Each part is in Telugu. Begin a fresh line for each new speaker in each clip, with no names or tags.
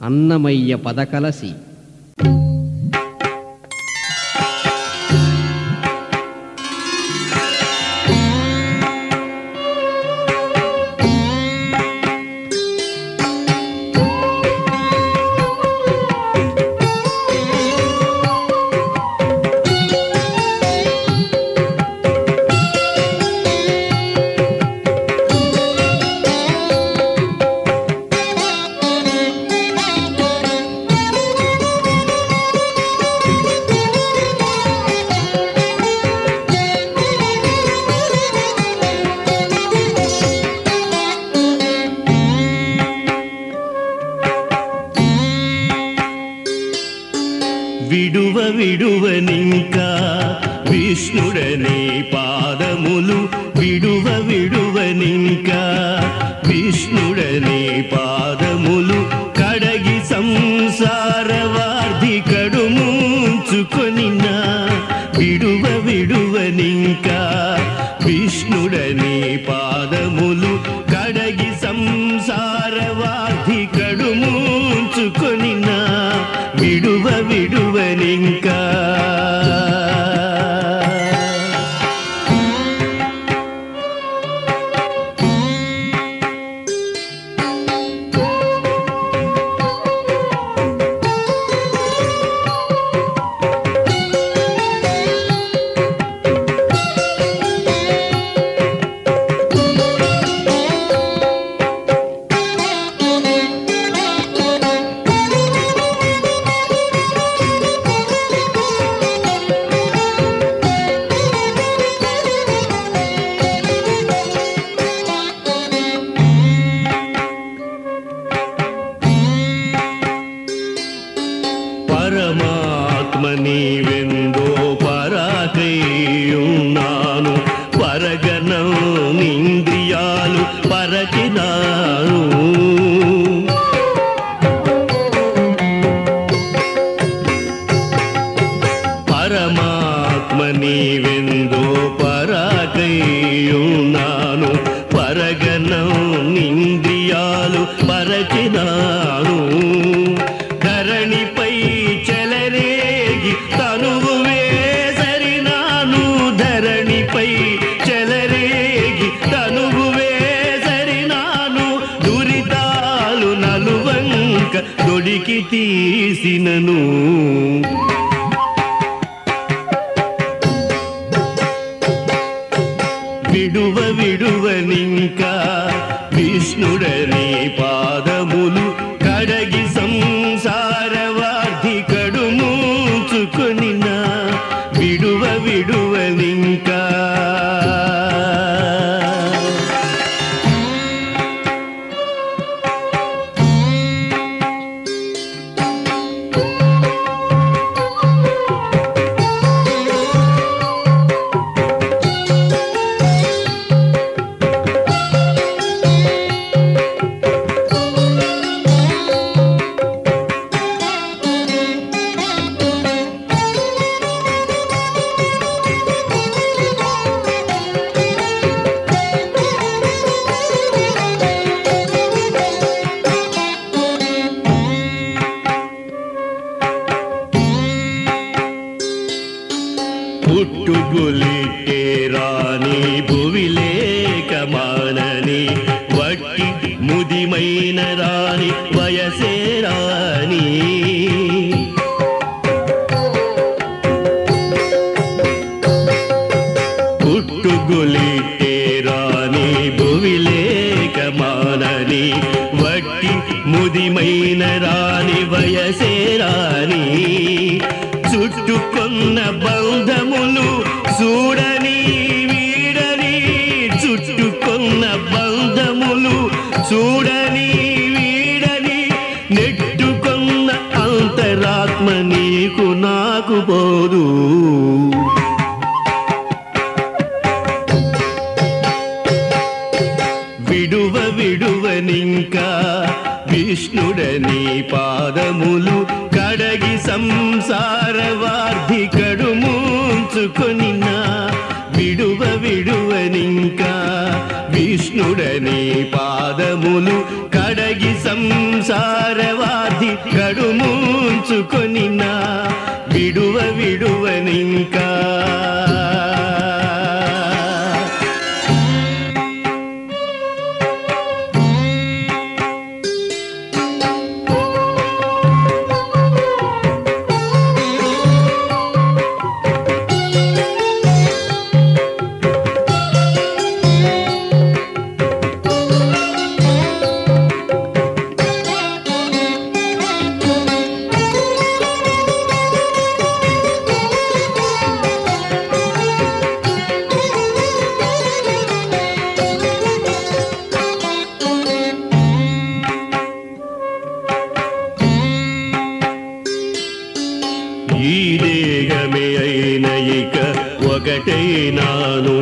అన్నమయ్య పదకలసి
విడువ విడువనింకా విష్ణుడని పాదములు కడగి సంసార వార్ధి కడుముంచుకొనిన విడువ విడువనింకా విష్ణుడని పాదములు కడగి సంసార వార్ధి కడుముంచుకొనిన పరమాత్మ నీవెందో పరాకయ్యున్నాను పరగణం ఇంద్రియాలు పరచినాను. పరమాత్మ నీవెందో పరాకయ్యున్నాను పరగణం ఇంద్రియాలు పరచినాను. నలువంక దొడికి తీసినను. విడువ విడువనింకా విష్ణుడని పాద పుట్టుగులిట్టే రాని భువిలేక మానని వట్టి ముదిమైన రాణి వయసే రాణి. పుట్టుగులిట్టే రాణి భువిలేక మానని వట్టి ముదిమైన రాణి వయసే రాణి. చుట్టుకున్న బంధములు చూడని వీడని చుట్టుకున్న బంధములు చూడని వీడని నెట్టుకున్న అంతరాత్మ నీకు నాకు పోదు. విడువ విడువనింకా విష్ణుడని పాదములు కడగి సంసార వార్ధి కడుముంచుకొనిన విడువ విడువనింకా విష్ణుడని పాదములు కడగి సంసారవాది కడుముంచుకొనినా విడువ విడువనింకా ఒకటైనాను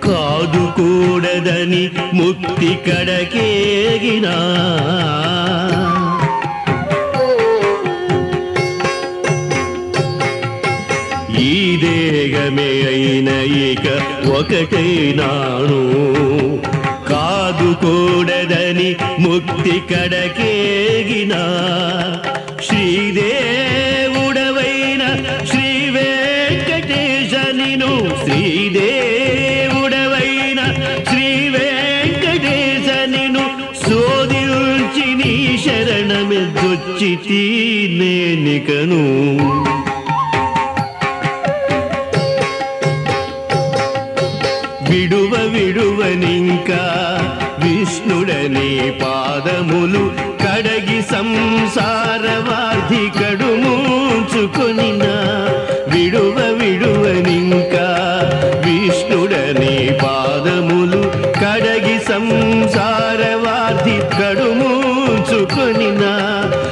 కాదు కూడదని ముక్తి కడకేగినా. ఈ దేహమే అయిన ఇక ఒకటైనాను. కాదు కూడదని ముక్తి కడకేగినా. శ్రీదేవి శరణమెదొచ్చి నేనికను. విడువ విడువనింకా విష్ణుడని పాదములు కడగి సంసారవాది కడుముంచుకొనిన విడువ విడువనింకా విష్ణుడని పాదములు కడగి సంసారవాది కడుముంచుకొనిన విడువ